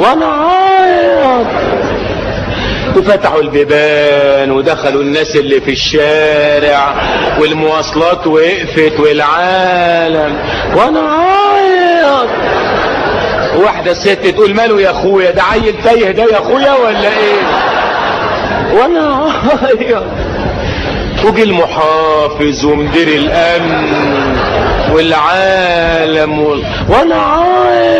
وأنا عايض وفتحوا البيبان ودخلوا الناس اللي في الشارع والمواصلات وقفت والعالم. وأنا عايض واحدة ست تقول ماله يا أخويا؟ ده عيل تايه ده يا أخويا ولا إيه؟ وأنا عايض وجي المحافظ ومدير الأمن والعالم وال... وأنا عايض